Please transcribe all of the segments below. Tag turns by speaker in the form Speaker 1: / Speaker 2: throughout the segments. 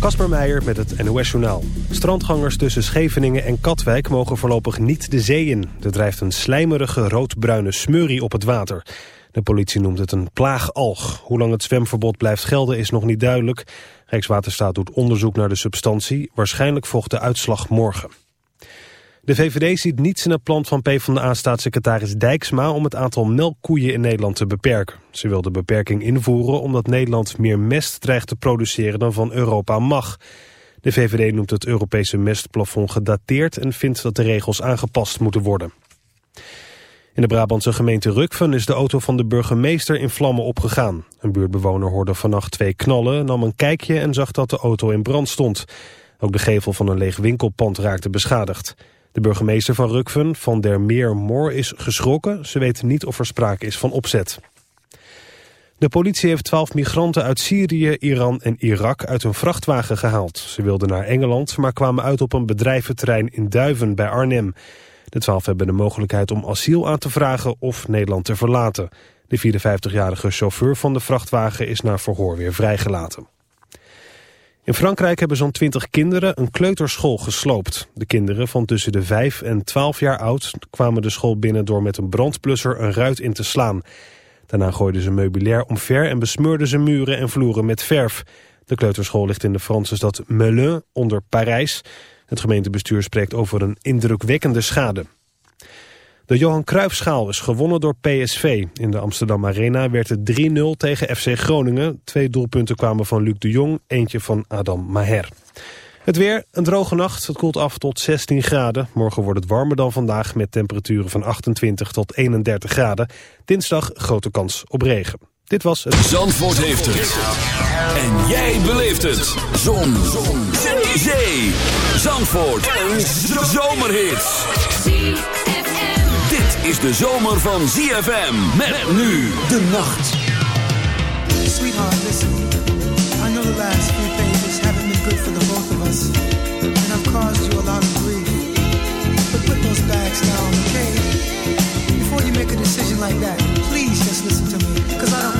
Speaker 1: Kasper Meijer met het NOS-journaal. Strandgangers tussen Scheveningen en Katwijk mogen voorlopig niet de zee in. Er drijft een slijmerige roodbruine smurrie op het water. De politie noemt het een plaagalg. Hoe lang het zwemverbod blijft gelden is nog niet duidelijk. Rijkswaterstaat doet onderzoek naar de substantie. Waarschijnlijk volgt de uitslag morgen. De VVD ziet niets in het plan van PvdA-staatssecretaris Dijksma... om het aantal melkkoeien in Nederland te beperken. Ze wil de beperking invoeren omdat Nederland meer mest dreigt te produceren... dan van Europa mag. De VVD noemt het Europese mestplafond gedateerd... en vindt dat de regels aangepast moeten worden. In de Brabantse gemeente Rukven is de auto van de burgemeester in vlammen opgegaan. Een buurtbewoner hoorde vannacht twee knallen, nam een kijkje en zag dat de auto in brand stond. Ook de gevel van een leeg winkelpand raakte beschadigd. De burgemeester van Rukven, Van der Meer Moor, is geschrokken. Ze weten niet of er sprake is van opzet. De politie heeft twaalf migranten uit Syrië, Iran en Irak uit een vrachtwagen gehaald. Ze wilden naar Engeland, maar kwamen uit op een bedrijventerrein in Duiven bij Arnhem. De twaalf hebben de mogelijkheid om asiel aan te vragen of Nederland te verlaten. De 54-jarige chauffeur van de vrachtwagen is naar verhoor weer vrijgelaten. In Frankrijk hebben zo'n 20 kinderen een kleuterschool gesloopt. De kinderen van tussen de 5 en 12 jaar oud kwamen de school binnen door met een brandplusser een ruit in te slaan. Daarna gooiden ze meubilair omver en besmeurden ze muren en vloeren met verf. De kleuterschool ligt in de Franse stad Melun onder Parijs. Het gemeentebestuur spreekt over een indrukwekkende schade. De Johan Cruijffschaal is gewonnen door PSV. In de Amsterdam Arena werd het 3-0 tegen FC Groningen. Twee doelpunten kwamen van Luc de Jong, eentje van Adam Maher. Het weer, een droge nacht. Het koelt af tot 16 graden. Morgen wordt het warmer dan vandaag met temperaturen van 28 tot 31 graden. Dinsdag grote kans op regen. Dit was het...
Speaker 2: Zandvoort heeft het. En jij beleeft het. Zon. Zon. Zee. Zandvoort. Een zomerhit is de zomer van ZFM. Met nu de nacht.
Speaker 3: Sweetheart, listen. I know the last few pages haven't been good for the both of us. And I've caused you a lot of grief. But put those bags down, okay? Before you make a decision like that, please just listen to me. Cause I don't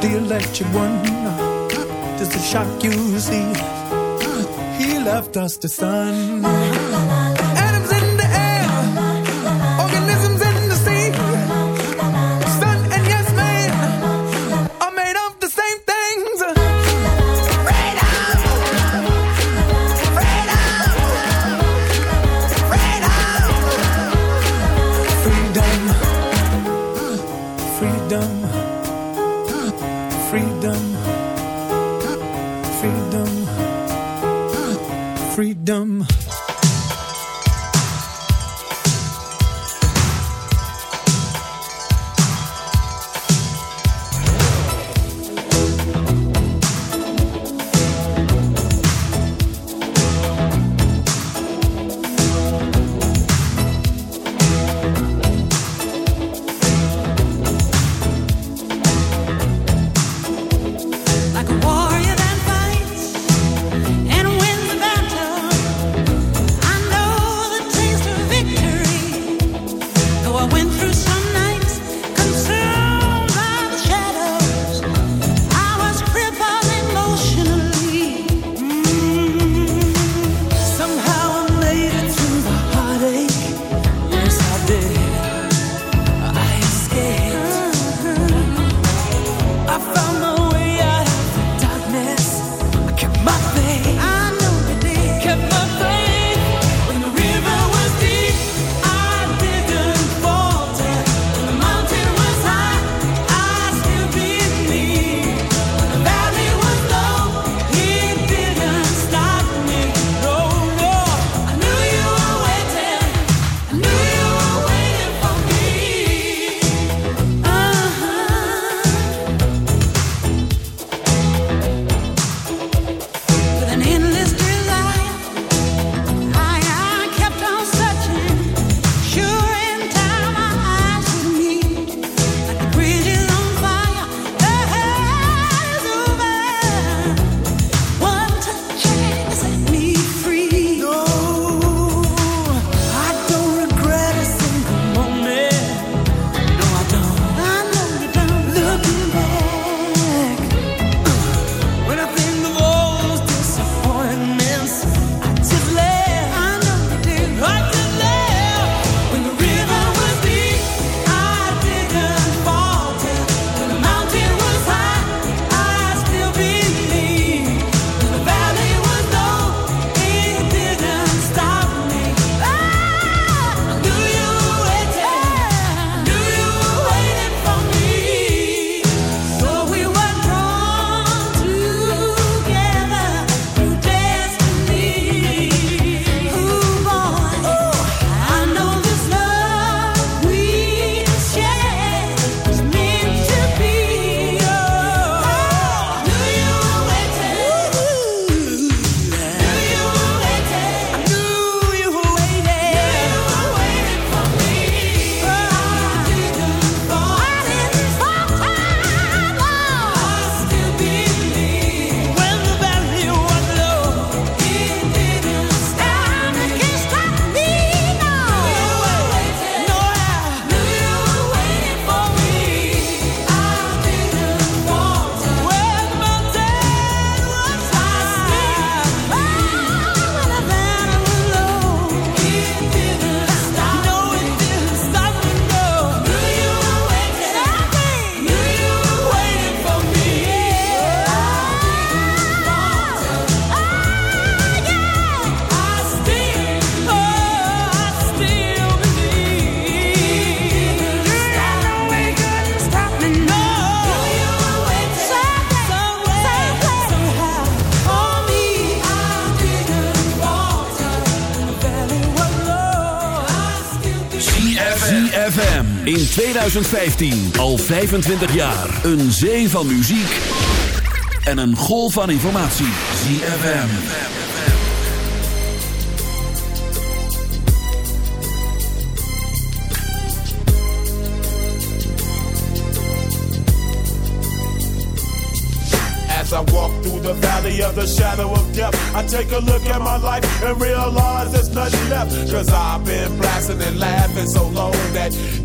Speaker 4: The electric one does the shock you see. Ah, he left us the sun.
Speaker 2: 2015, al 25 jaar. Een zee van muziek en een golf van informatie. ZFM.
Speaker 5: As I walk through the valley of the shadow of death, I take a look at my life and realize there's nothing left. Cause I've been blasting and laughing so long that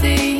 Speaker 4: see.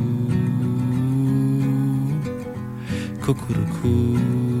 Speaker 6: Cuckoo-coo.